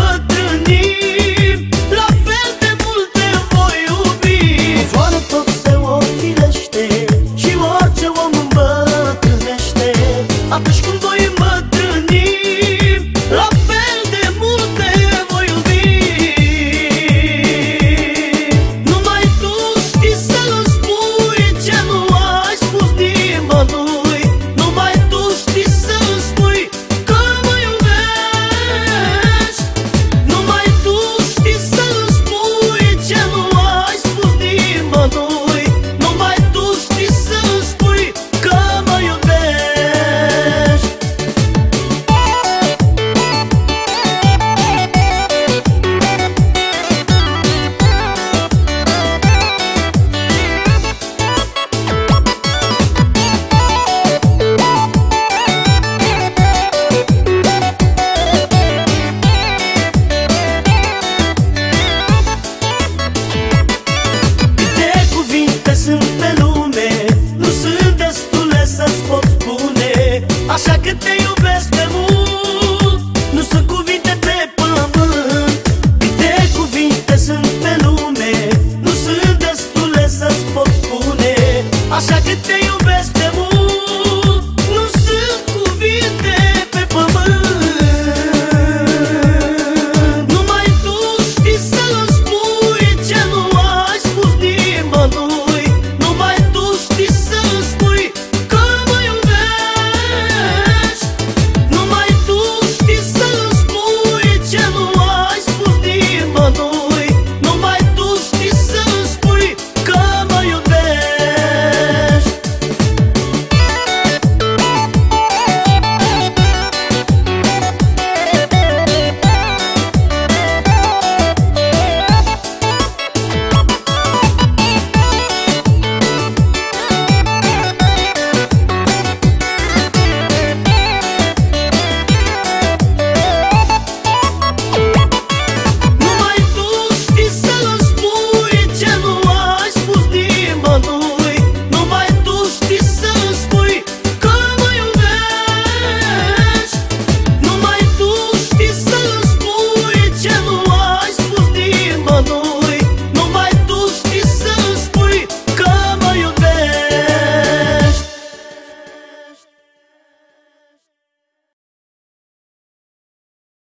patroninho at they